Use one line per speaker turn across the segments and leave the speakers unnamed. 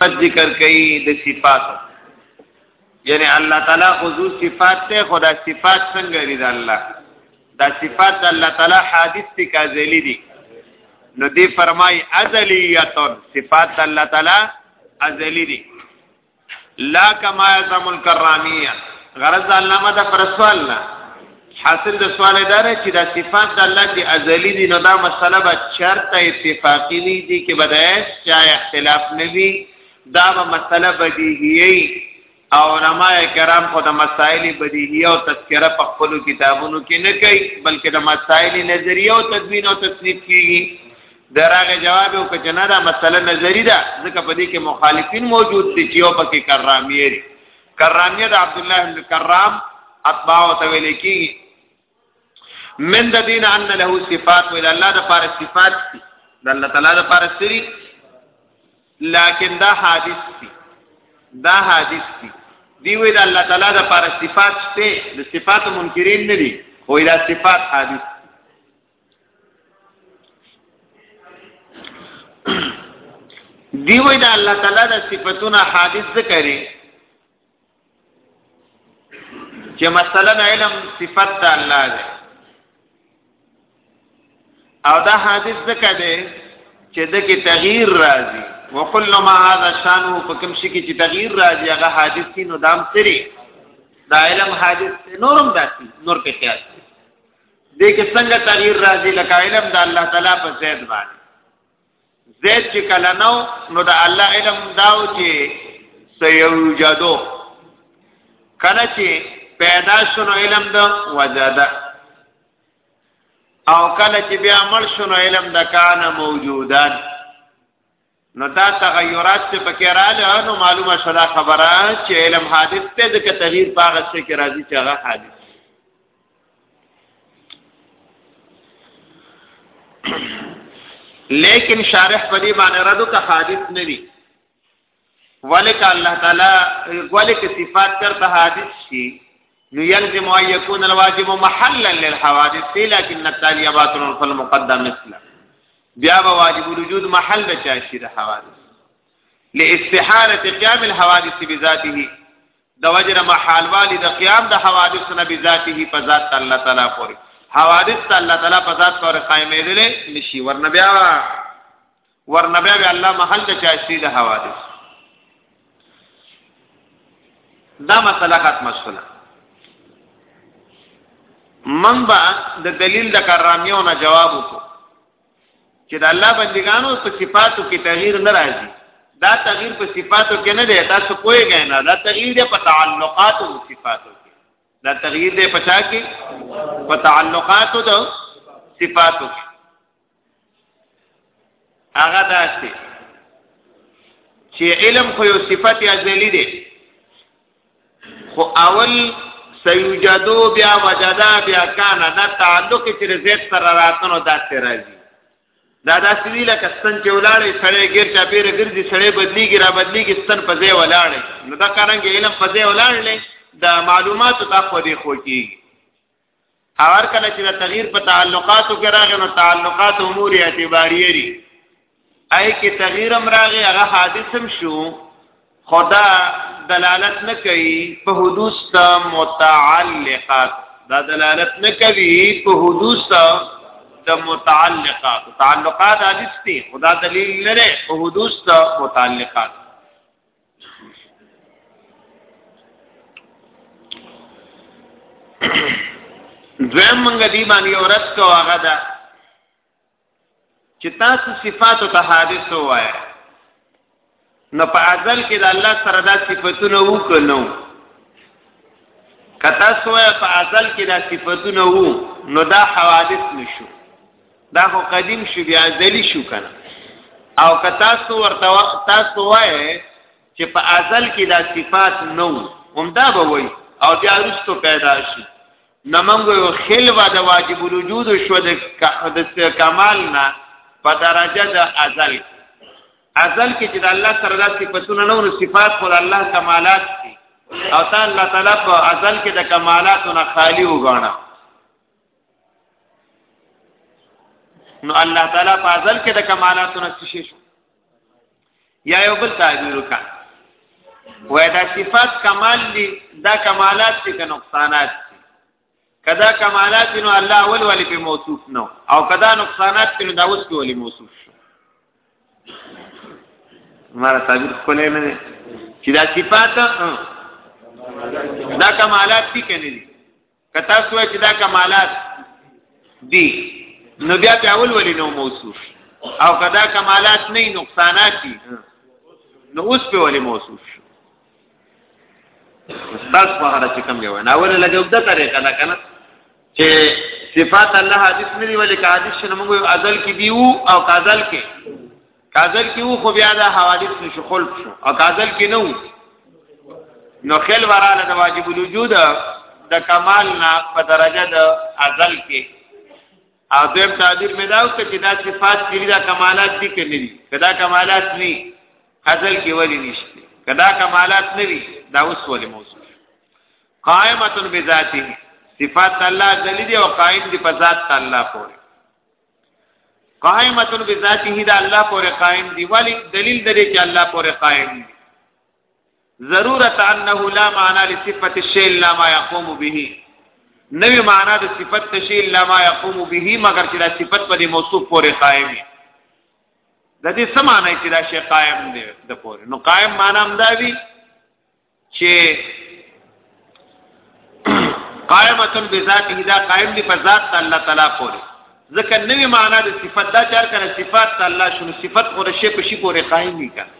صفات ذکر کوي د صفات یعنی الله تعالی خو صفات ته خدا صفات څنګه لري د الله دا صفات د الله تعالی حادث ته کازلی دي نو دی فرمای ازلیتون صفات الله تعالی ازلی دي لا کما یزم الکرامیه غرض علامه د پرسوال نه حاصل د سوال دا دی چې دا صفات د الله چې ازلی دي نو دا مسله به چرته اتفاقی وي دي کې بدایش چا اختلاف نه وي دا به مسله بدیهیه او علماء کرام خو د مسائل بدیهیه او تذکره په خپل کتابونو کې نه کوي بلکې د مسائل نظریه او تدوین او تصنیف کیږي دراغه جواب او کچنه دا مسله نظری ده ځکه په دې کې مخالفین موجود دي چې یو پکې کرامیری کرامیه د عبد الله بن کرام اتباع او تویل کی من د دین ان له صفات ول الله د پاره صفات دي د الله تعالی د پاره سری لکن دا حادث دي دا حادث دي دی وی د الله تعالی د پاره صفات شته د صفات منکرین نه دي خو دا صفات حادث دی وای دا الله تعالی د صفاتونو حادث ذکرې چې مثلا علم صفت د الله ده او دا حادث ذکر دی چې د کې تغییر راځي وکل ما هذا شان په کوم شي کې چې تغییر راځي هغه حادث نو دام سری دا علم حادث نورم داسي نور په خیال دې کې څنګه تغییر راځي لکه علم د الله تعالی په زید باندې زید چې کله نو نو د الله علم داو چې سيوجدو کله چې پیدا شنو علم د وجدا او کله چې بیا عمل شنو علم د کان موجودان نو دا تغیرات چې پکې رااله نو معلومه شدا خبره چې علم حادث ته د تغییر په هغه څه کې راځي چې هغه حادث لیکن شارح په دې باندې ردو ته حادث نه وی ولک الله تعالی ولک صفات تر حادث شي نو يلزم ان يكون الواجب محلا للحوادث لكن التالي باطل فالمقدم مثله بیا به واجب الوجود محل د چاشي د حوادث لاستحاله قيام الحوادث بذاته د وجر محال والی د قیام د حوادث نه بذاته په ذات الله تعالی پورې حوادث الله تعالی په ذات پورې قائمې دي نشي ورنه بیا ورنبه به الله محل د چاشتي د حوادث دا مسله ختمه شوله من با د دلیل د کرامیو نه جواب وکړو چې د الله بندگانو په صفاتو کې تغییر نه راځي دا تغییر په صفاتو کې نه دی تاسو کوی غینا دا تغییر دی په تعلقاتو او صفاتو کې دا تغییر دی په چا کې په تعلقاتو او صفاتو کې هغه داسې چې علم خو یو صفت ازلی دی خو اول سیوجدو بیا وجدا بیا کان دا تعلق چې زید سره راتنو داسې راځي دا داسې وی لکه ستن چې ولاړې سړې ګیر چا پیره ګرځي سړې بدلیږي را بدلیږي ستن په ځای ولاړې نو دا کارنګ علم په ځای ولاړلې دا معلومات تا خو دې خو کیږي او هر کله چې د تغییر په تعلقاتو کې راغی نو تعلقات امور اعتباریه دي اي کې تغییر هم راغی هغه حادث هم شو خدا دلالت نه کوي په حدوث ته متعلقات دا دلالت نه کوي په حدوث ته د متعلقات تعلقات حادث دي خدا دلیل نه لري په حدوث ته متعلقات دویم منګ دی باندې اورس کو هغه دا چې تاسو صفات او حادث وایي نو په ازل کې د الله سره دا صفاتونه وکړو کتا سوې په ازل کې دا صفاتونه وو نو دا حوادث نشو دا خو قدیم شو بیا ازلی شو کنه او که تاسو ورته تاسو وای چې په ازل کې دا صفات نو همدا به وای او بیا رستو پیدا شي نمنګ یو خلوا د واجب الوجود شو د کمال نه په درجه د ازل ازل کې چې د الله سره د صفاتونه نو صفات خو الله کمالات دي او تعالی تعالی په ازل کې د کمالاتو نه خالی وګاڼه نو الله تعالی په ازل کې د کمالاتو نه څه شو یا یو بل تعبیر وکړه وای دا صفات کمال دي دا کمالات دي که نقصانات دي کدا کمالات نو الله اول ولی په موصوف نو او کدا نقصانات نو دا اوس په ولی موصوف شو ماره تعبیر کولای نه چې دا صفات دا کمالات دي کنه دي کتا سو چې دا کمالات دي نو بیا په اول ولې نو موصوف او کدا کمالات نه نقصانات دي نو اوس په ولې موصوف شو استاد په هر چې کوم یو نه ول لګو د طریقه دا کنه چې صفات الله حدیث نه دی ولې حدیث شنه موږ ازل کې دیو او قازل کې کازل کې وو خو بیا دا حوادث نشو خلق شو او کازل کې نه وو نو خل وراله د واجب الوجود د کمال نه په درجه د ازل کې او دیم تعبیر مې دا اوس چې دا صفات دې دا کمالات دي کې نه دي کدا کمالات نه ازل کې ولې نشته کدا کمالات نه دي دا اوس ولې موصوف قائمه بذاته صفات الله ذلی دی او قائم دی په ذات الله پورې قائمه بذاته دا الله پر قائم دی ولی دلیل درې چې الله پر قائم دی ضرورت انه لا معنی لصفه الشیء الا ما يقوم به نوی معنا د صفت تشی الا ما يقوم به مگر چې دا صفت په موصوف پورې قائم دی د دې سمانه چې دا شی قائم دی د پورې نو قائم معنا هم دا وی چې قائمتن بذاته دا قائم دی په ذات الله تعالی پورې ځکه نوې معنا د صفت دا چار کنه صفات الله شنو صفت او شی په شی پورې قائم دی کنه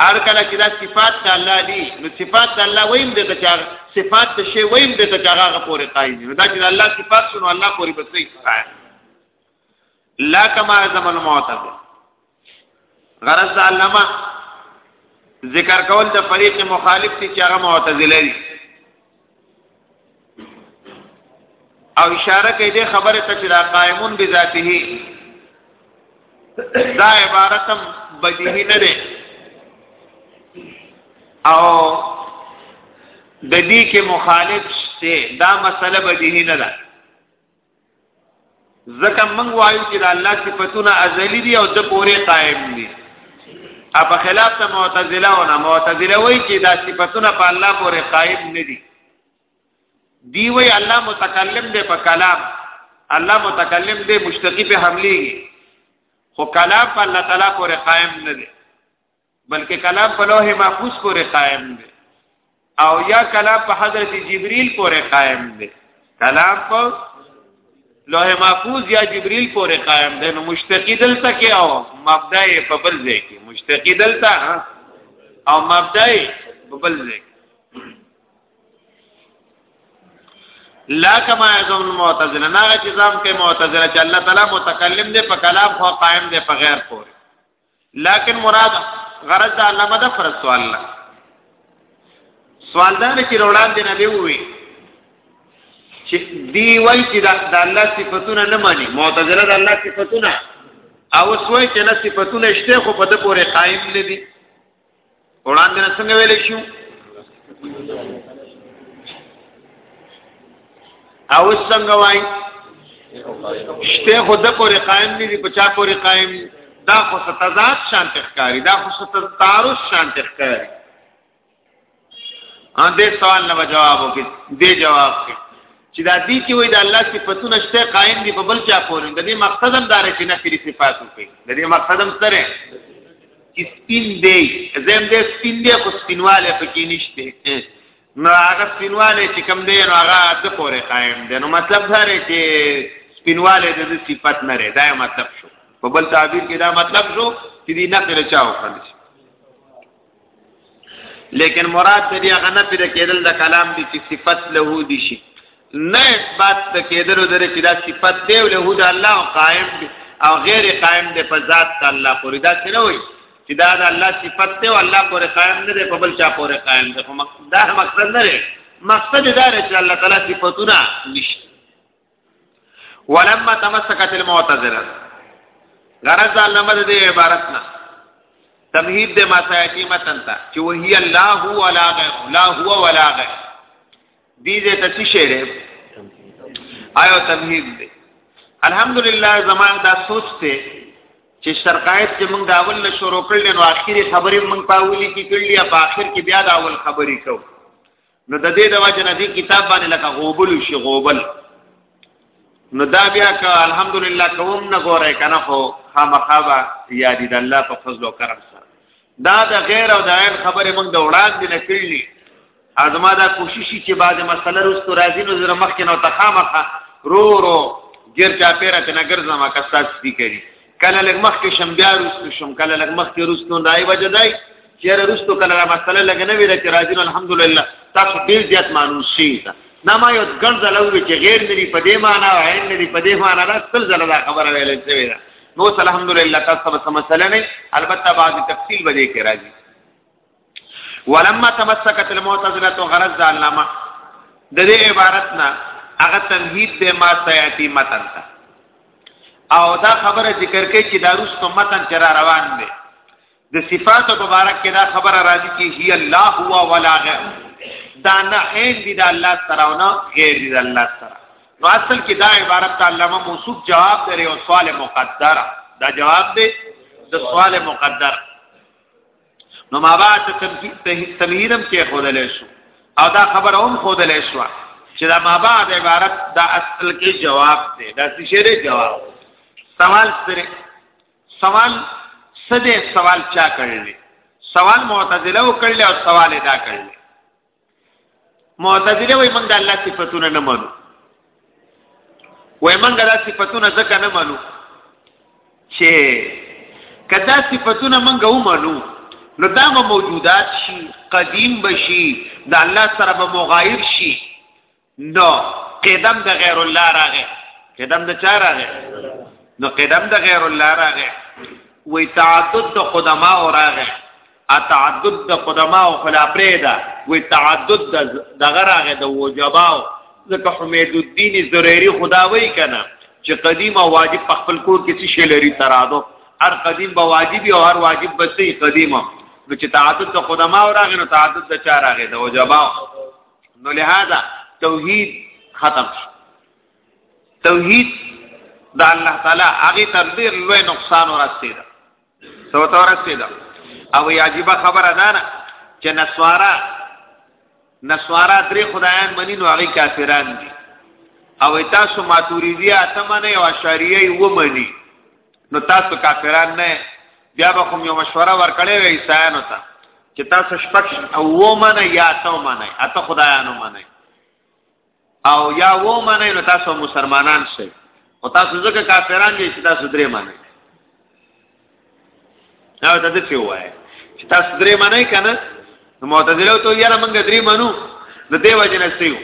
هر کله چې دا صفات د الله دي نو صفات د الله ویم د تچار صفات د شی ویم د تچاغه پورې قائم دي دا چې الله صفات شنو الله پورې بسې قائم لا کما زم المعتد غرض علامه ذکر کول د فریق مخالف دي چې هغه معتزله دي او اشاره کوي د خبره ته چې را قائمون بذاته دا عبارتم بدیهی نه ده او د دې کې مخالف شته دا مسله بدیهی نه ده ځکه موږ وایو چې د الله صفاتونه ازلی دي او د پوره قائم دي ا په خلاف ته معتزله او نه معتزله وایي چې دا صفاتونه په الله پورې قائم نه دي دی وی الله متکلم دی په کلام الله متکلم دی مشتقی په حملی خو کلام په الله تعالی پورې قائم نه دی بلکې کلام په لوح محفوظ پورې قائم دی او یا کلام په حضرت جبرئیل پورې قائم دی کلام په لوح محفوظ یا جبرئیل پورې قائم دی نو مشتقی دلته کې او مبدا یې په بل ځای کې مشتقی دلته او مبدا یې په بل ځای لا کما یزم المعتزله نه چې ځم کې معتزله چې الله تعالی متکلم دی په کلام خو قائم دی په غیر پورې لكن مراد غرض دا علامه ده فرض سوال نه سوال دا چې وړاندې نه دی وی چې دی وای چې د الله صفاتونه نه مانی معتزله د الله صفاتونه او سوې چې نه صفاتونه شته خو په د پورې قائم نه دي وړاندې نه څنګه ویل شو او څنګه وای شته خو د پورې قائم نه دي پچا پورې قائم دا خو ستزاد شانت ښکاری دا خو ستزارو شانت ښکاری ان دې سوال نه جواب وکړي دې جواب کې چې دا دې کې وای د الله صفاتونه شته قائم دي په بل چا پورې د دې مقصد هم دار چې نه فری صفات وکړي د دې مقصد هم سره چې سپین دی زم دې سپین دی خو سپینواله پکې نشته نو هغه سپینواله چې کم دی نو هغه د پورې قائم دی نو مطلب دا دی چې سپینواله د صفات نه لري دا مطلب شو په بل تعبیر کې دا مطلب شو چې دې نه پر چا وکړي لیکن مراد په دې هغه نه پیدا کېدل د کلام دي چې صفت له دي شي نه اثبات د کېدل درې چې دا صفت دی او له د الله قائم دی او غیر قائم دی په ذات د الله پورې دا څه نه وي چې دا د الله صفت دی او الله پورې قائم نه دی په بل چا پورې قائم دی خو مقصد دا مقصد نه دی مقصد دا دی چې الله تعالی صفاتونه نشته ولما تمسكت المعتزله غرض علامه د عبارت نه تمهید د مسایتی متن ته چې وهي الله هو ولا غیر لا هو ولا غیر دې دې ته څه شعر آیو تمهید دی الحمدلله زمان دا سوچ ته چې شرقایت چې موږ دا اول شروع کړل نو اخیری خبرې موږ پاولي کې کړلې په اخر کې بیا دا اول خبرې کوو نو د دې د وجه نه دې کتاب باندې لکه غوبل شي غوبل نو دا بیا که الحمدلله کوم نه ګورای کنه خو خامخابه یادی د الله په فضل او کرم سره دا د غیر او د عین خبره موږ د وړاندې نه کړلې ازما دا کوشش چې بعد مسله رستو راځي نو زره مخکې نو تخامخه رو رو جر چا پیرا ته نګر زما کا سات سپی کړي کله لګ مخ کې شم بیا رستو شم کله لګ مخ کې رستو دای وجه دای چیرې رستو کله را مسله لګ نه ویل چې راځي الحمدلله تاسو ډیر زیات مانوس شي دا ما یو ګڼ ځلوي چې غیر ندي په دې معنی او عین ندي په دې معنی دا خپل ځله دا خبره ویل شوی دا نو الحمدلله تاسو سم مسله نه البته بعد تفصیل به دې کې راځي ولما تمسكت المعتزله غرض علامه د دې عبارت نه هغه تمهید د ما سیاتی متن ته او دا خبره ذکر کوي چې داروستو متن چر روان دی د صفات مبارک کې دا خبره راځي چې هی الله هو ولا غیر دا نه عین دی د الله سره او نه غیر دی د الله سره نو اصل کې دا عبارت علامه موصوف جواب دی او سوال مقدره دا جواب دی د سوال مقدره نو ما بعد تمهیدم کې خودلې شو او دا خبر هم خودلې شو چې دا ما بعد عبارت دا اصل کې جواب دی دا شعر جواب سوال سره سوال سده سوال چا کړل سوال معتزله وکړل او سوال ادا کړل معتزله وای موږ د الله صفاتونه نه منو وای موږ د صفاتونه ځکه نه منو چې کدا صفاتونه موږ ومنو نو دا موجودات شي قدیم بشي د الله سره به مغایر شي نو قدم د غیر الله راغې قدم د چا راغې نو قدم د غیر الله راغې وی تعدد د قدما او راغې ا تعدد د قدما او خلا پرېدا وی تعدد د دغه راغې د وجباو ځکه حمید الدین زریری خدا وای کنه چې قدیم او واجب په خپل کور کې څه شی لري ترادو هر قدیم به واجب او هر واجب به سي قدیم نو چې تعدد د قدما او راغې نو تعدد د چا راغې د وجباو نو لہذا توحید ختم شو توحید د الله تعالی هغه تر ډیر لوی نقصان ورسید سو ته ورسید او یاجیب خبره ده نه چې نسوارا نسوارا درې خدایان منی نو هغه کافران دي او تاسو ماتوریدی اتمنه او اشعریه و منی نو تاسو کافران نه بیا به کوم یو مشوره ورکړې وې عیسایانو ته چې تاسو شپږ او و منه یا تو منه اته خدایانو منه او یا و منه نو تاسو مسلمانان شئ او تاسو ځکه کافران دي چې تاسو درې منه دا د دې څه وایي چې تاسو درې منه کنه نو معتزله ته یاره موږ درې منو نو دیو جن سیو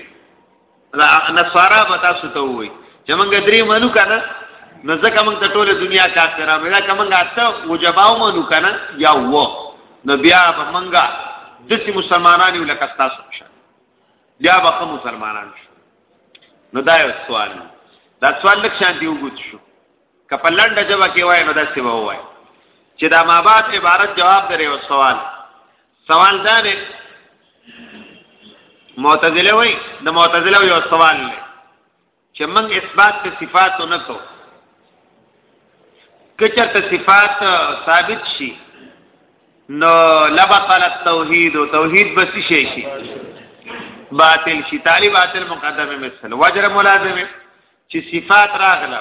نصارا به تاسو ته وای چې موږ درې منو کنه نو ځکه موږ ته ټوله دنیا کافرانو دا کومه اته وجباو منو کنه یا و نو بیا به موږ د سي مسلمانانو لکه تاسو شه بیا به کوم مسلمانان شو نو دا یو سوال دا سوال لک شان دی وګت شو کپلند جواب کې وای نو دا څه وای چې دا مابات عبارت جواب درې او سوال سوال دا دی معتزله وای د معتزله یو سوال دی چې موږ اثبات ته صفات نه کو کچر ته صفات ثابت شي نو لبطل التوحید او توحید بس شي شي باطل شي طالب باطل مقدمه مثل وجر ملازمه چې صفات راغله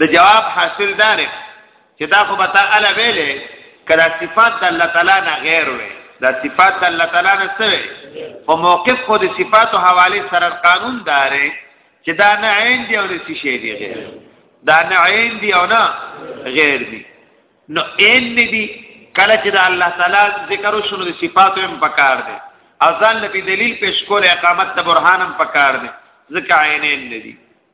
د جواب حاصل دار چې دا خو بتا الا ویلې کله صفات د الله تعالی نه غیر وي دا صفات د الله تعالی نه څه وي او موقف خو د صفات او حواله سره قانون دار چې دا نه عین دی او د څه شی دی غیر دا نه عین دی او نه غیر دی نو عین نه دی کله چې د الله تعالی ذکر وشنو د صفاتو هم پکار دی اذان نبی دلیل پیش کول اقامت ته برهانم پکار دی ځکه عینین نه دی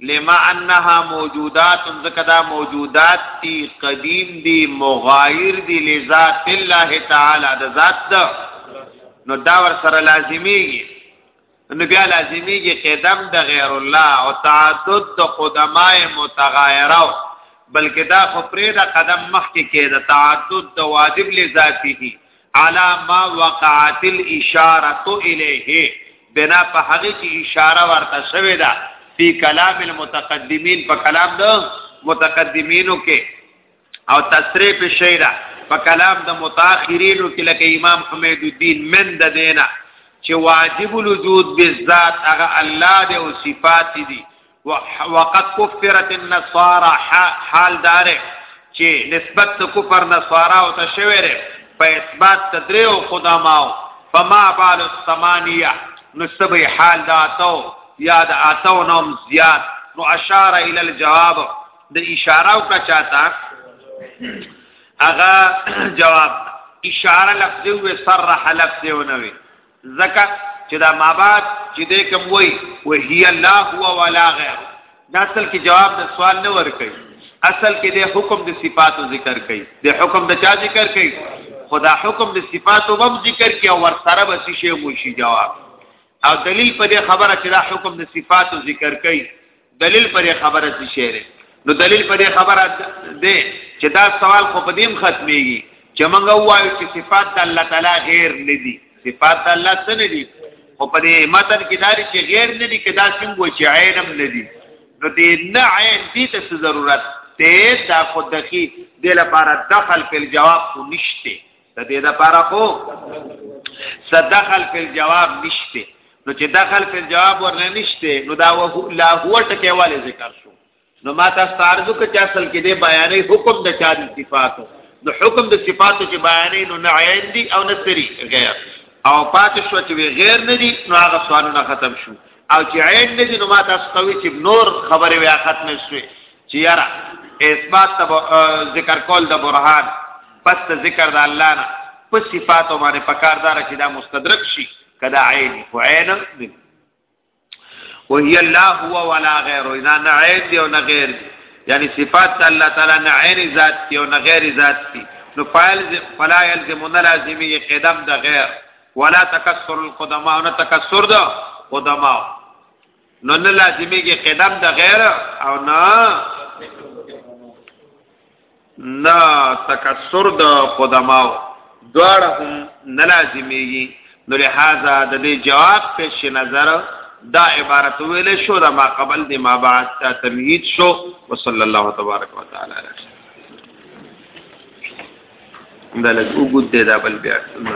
لما انها موجودات ځکه دا موجودات دي قدیم دي مغایر دي لذات الله تعالی د ذات ده نو دا ور سره لازمیږي نو بیا لازمیږي قدم د غیر الله او تعدد د قدمای متغایره بلکې دا خو پرې د قدم مخکې کې د تعدد د واجب لذاتی دي علا ما وقعت الاشاره الیه بنا په هغه چې اشاره ورته شوې ده په کلام المتقدمین په کلام د متقدمینو کې او تصریح په شیرا په کلام د متأخرینو کې لکه امام حمید الدین من د دینا چې واجب الوجود بالذات هغه الله دی او صفات دي وقد کفرت النصارى حال دار چې نسبت د کفر نصارا او تشویره په اثبات تدریو خدا ماو فما بال الثمانیه نسب حال دا تو یا د اتو نوم زیات نو اشار ال الجواب د اشاره او کا چاته اغا جواب اشاره لفظ و صرح لفظ و نوی زکه چې دا مابعد چې دې کوم وای وهي لا هو ولا غیر دا اصل کې جواب د سوال نه ور کوي اصل کې د حکم د صفاتو ذکر کوي د حکم د چا ذکر کوي خدا حکم د صفاتو هم ذکر کوي او ور سره به شی مو شي جواب او دلیل په دې خبره چې دا حکم د صفاتو ذکر کوي دلیل پر خبره څه شی دی نو دلیل پر خبره دی چې دا سوال خو په دیم ختميږي چې موږ وایو چې صفات د الله تعالی غیر نه دي صفات د الله څه نه دي خو په دې متن کې داري چې غیر نه دي کدا څنګه و چې عین هم نه دي نو دې نه عین دې ته ضرورت ته دا خود دخی د لپاره دخل په جواب کو نشته د دې لپاره خو صدخل فی الجواب نشته نو چې دخل فی الجواب ورنه نشته نو دا وه لا هو ټکی والے ذکر شو نو ما تاسو تعرض کو چې اصل کې د بیانې حکم د چا د صفاتو نو حکم د صفاتو چې بیانې نو نه عین دي او نه سری غیر او پات شو چې غیر نه دي نو هغه سوالونه ختم شو او چې عین نه دي نو ما تاسو کوي چې نور خبره ویا ختم شوه چې یاره اثبات تب ذکر کول د برهان پس ته ذکر د الله نه په صفاتو باندې پکاردار چې دا مستدرک شي کدا عین خو عین نه وهي الله هو ولا غیر اذا نه عین دی او نه غیر دی یعنی صفات الله تعالی نه عین ذات دی او نه غیر ذات دی نو فایل فلا یلزم نه لازمی قدم د غیر ولا تکسر القدماء نه تکسر د قدماء نو نه لازمي کې قدم د غیر او نه نه تکسر د قدماو دواړه هم نه لازميږي نو لہذا د دې جواب پیش نظر دا عبارت ویل شو دا ما قبل دی ما بعد تا تمهید شو وصلی الله تبارک وتعالى علیه دا لږ وګد دی دا بل بیا نو